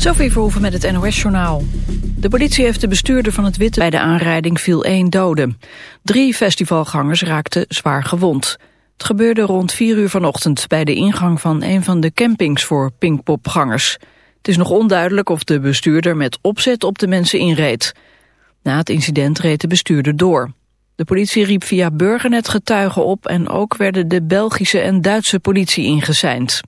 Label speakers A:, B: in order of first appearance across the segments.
A: Sophie Verhoeven met het NOS-journaal. De politie heeft de bestuurder van het Witte... Bij de aanrijding viel één dode. Drie festivalgangers raakten zwaar gewond. Het gebeurde rond vier uur vanochtend... bij de ingang van een van de campings voor Pinkpopgangers. Het is nog onduidelijk of de bestuurder met opzet op de mensen inreed. Na het incident reed de bestuurder door. De politie riep via Burgernet getuigen op... en ook werden de Belgische en Duitse politie ingeseind.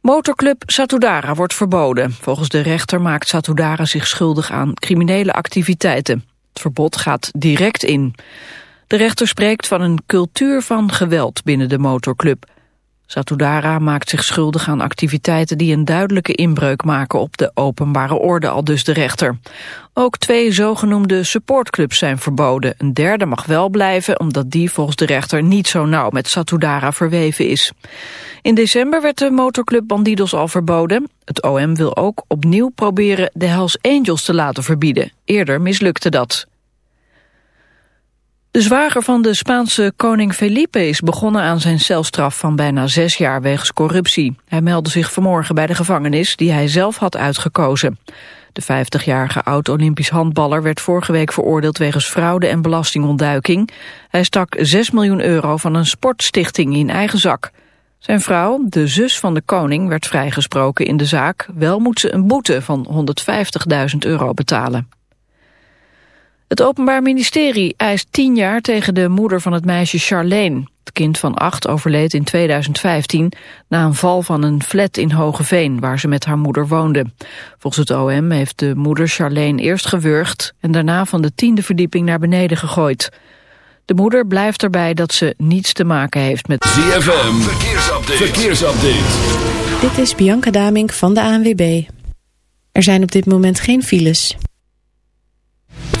A: Motorclub Satudara wordt verboden. Volgens de rechter maakt Satudara zich schuldig aan criminele activiteiten. Het verbod gaat direct in. De rechter spreekt van een cultuur van geweld binnen de motorclub. Satudara maakt zich schuldig aan activiteiten die een duidelijke inbreuk maken op de openbare orde, al dus de rechter. Ook twee zogenoemde supportclubs zijn verboden. Een derde mag wel blijven, omdat die volgens de rechter niet zo nauw met Satudara verweven is. In december werd de motorclub Bandidos al verboden. Het OM wil ook opnieuw proberen de Hells Angels te laten verbieden. Eerder mislukte dat. De zwager van de Spaanse koning Felipe is begonnen aan zijn celstraf van bijna zes jaar wegens corruptie. Hij meldde zich vanmorgen bij de gevangenis die hij zelf had uitgekozen. De 50-jarige oud-Olympisch handballer werd vorige week veroordeeld wegens fraude en belastingontduiking. Hij stak 6 miljoen euro van een sportstichting in eigen zak. Zijn vrouw, de zus van de koning, werd vrijgesproken in de zaak. Wel moet ze een boete van 150.000 euro betalen. Het Openbaar Ministerie eist tien jaar tegen de moeder van het meisje Charlene. Het kind van acht overleed in 2015 na een val van een flat in Hogeveen waar ze met haar moeder woonde. Volgens het OM heeft de moeder Charlene eerst gewurgd en daarna van de tiende verdieping naar beneden gegooid. De moeder blijft erbij dat ze niets te maken heeft met...
B: ZFM, verkeersupdate. verkeersupdate.
C: Dit is Bianca Damink van de ANWB. Er zijn op dit moment geen files.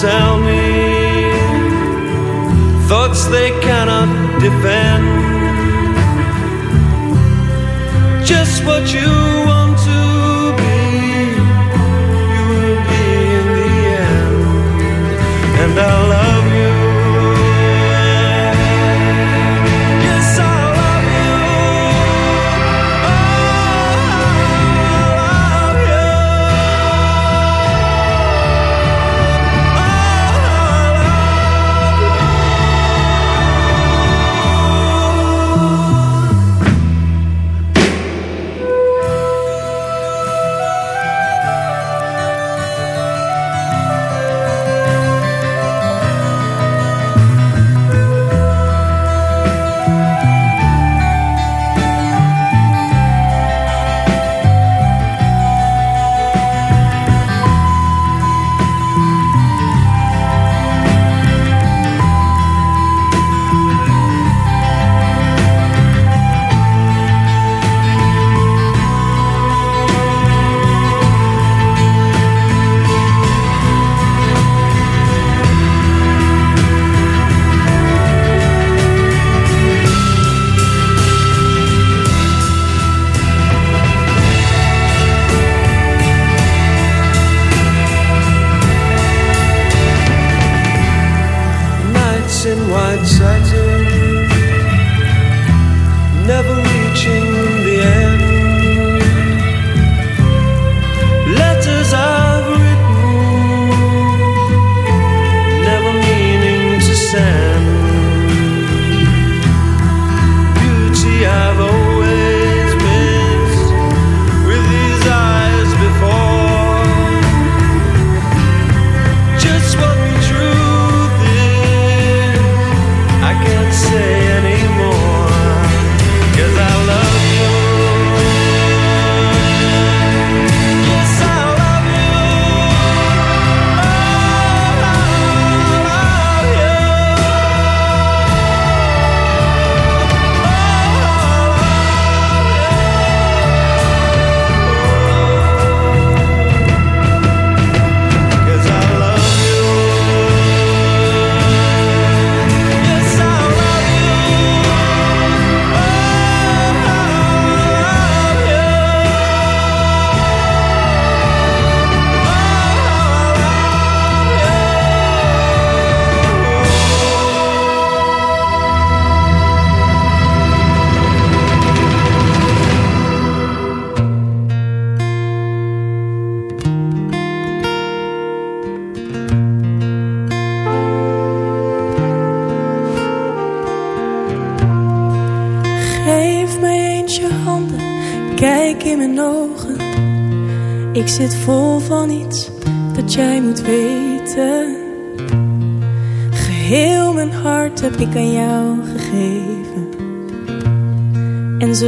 D: Tell me thoughts they cannot defend. Just what you want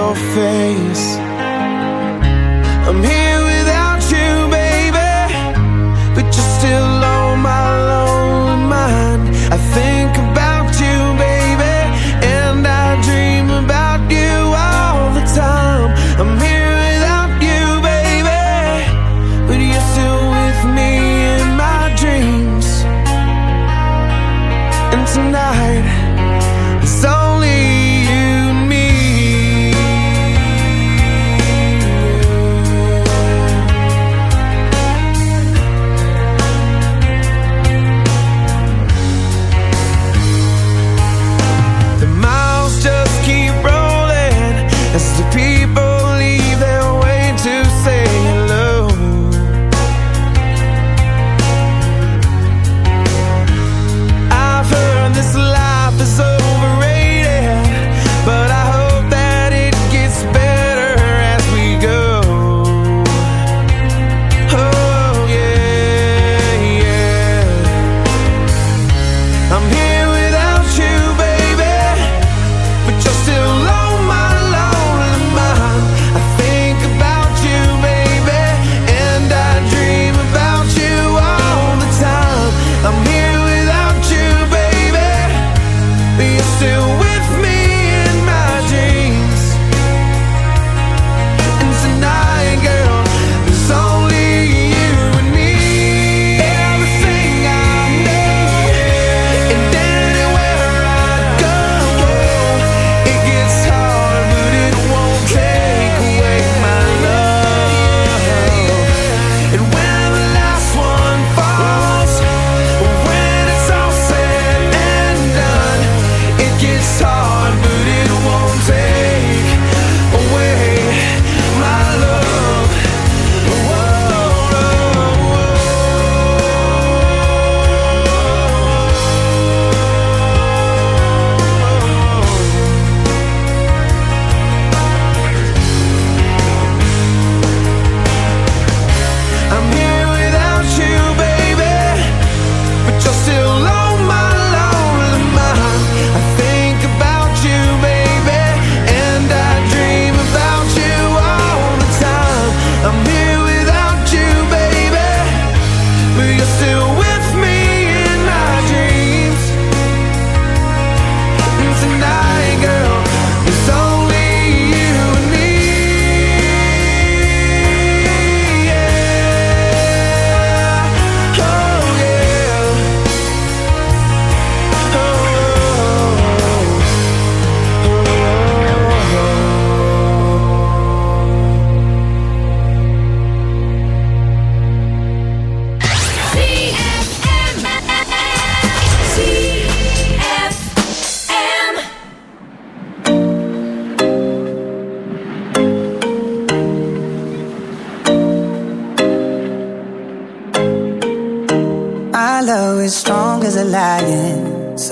D: your face.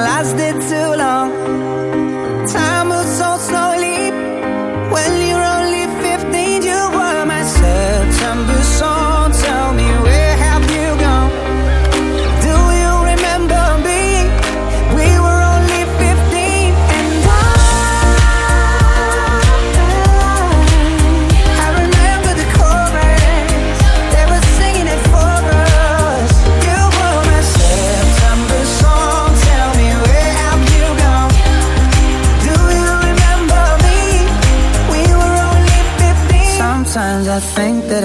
D: last did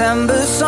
E: December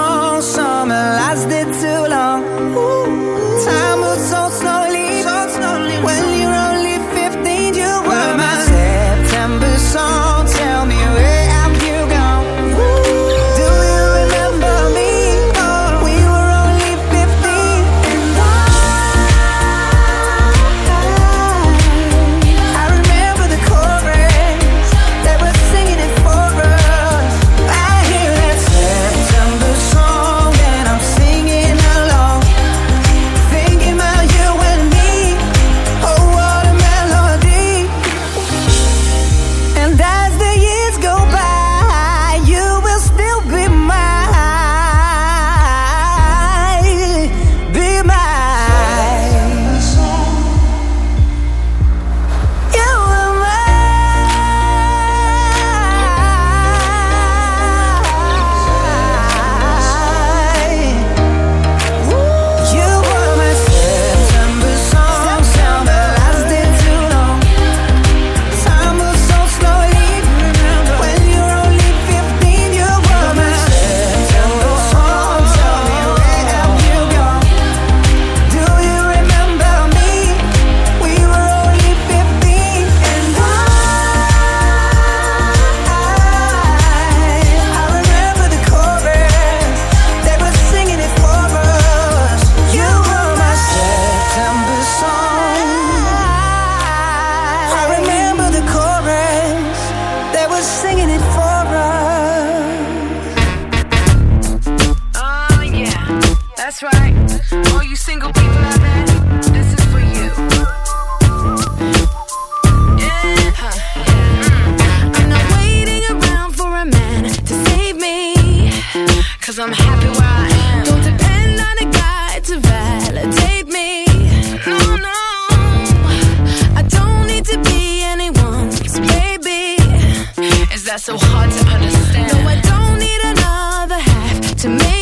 E: that's so hard to understand. No, I don't need another half to make.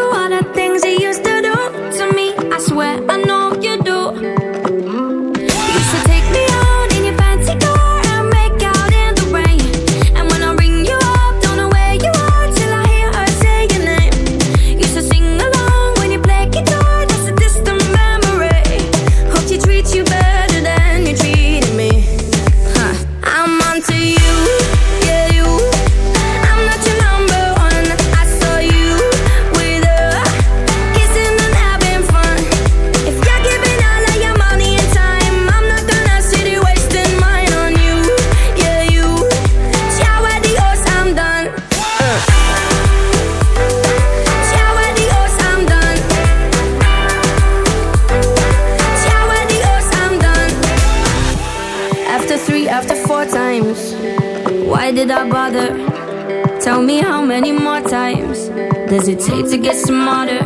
F: get smarter?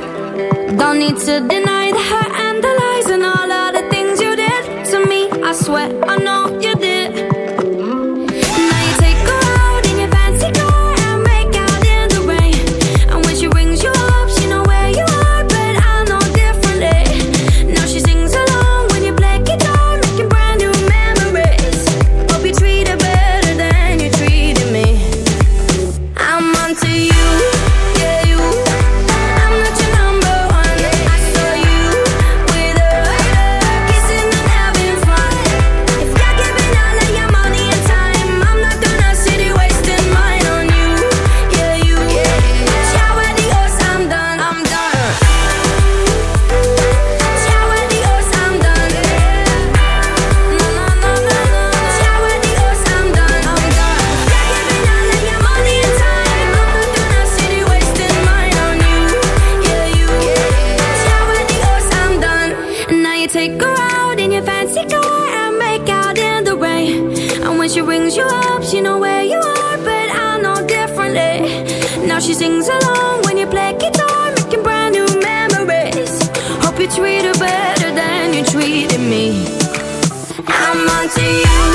F: Don't need to deny to you.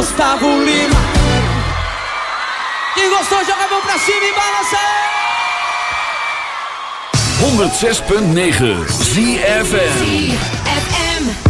G: Gustavo Lima. Quem gostou joga a mão pra cima e balança. Aí
B: 106.9 ZFM.
H: Yeah,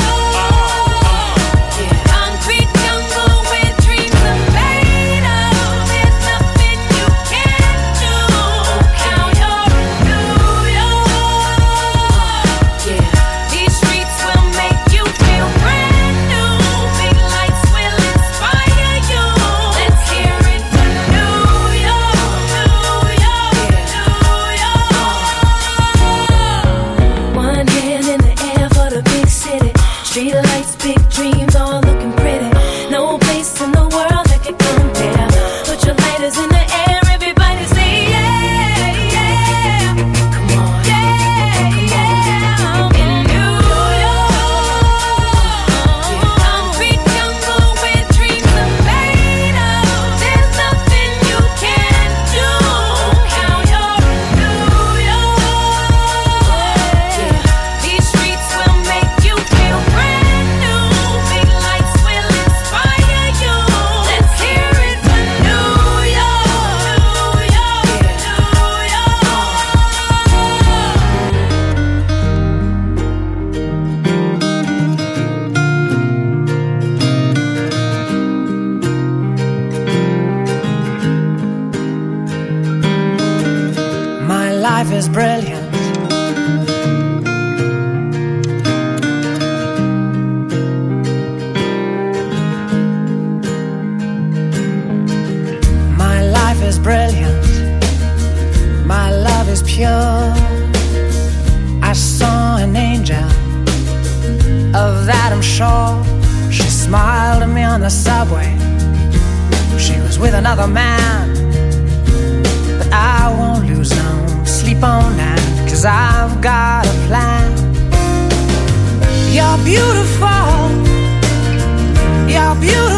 D: You're beautiful. You're beautiful.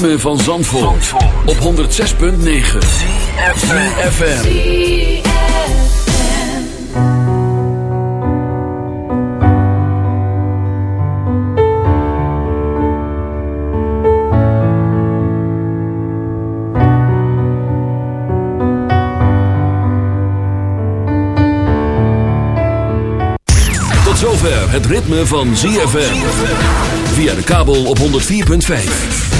B: ritme van Zandvoort, Zandvoort. op 106.9 CFFM Tot zover het ritme van ZFM via de kabel op 104.5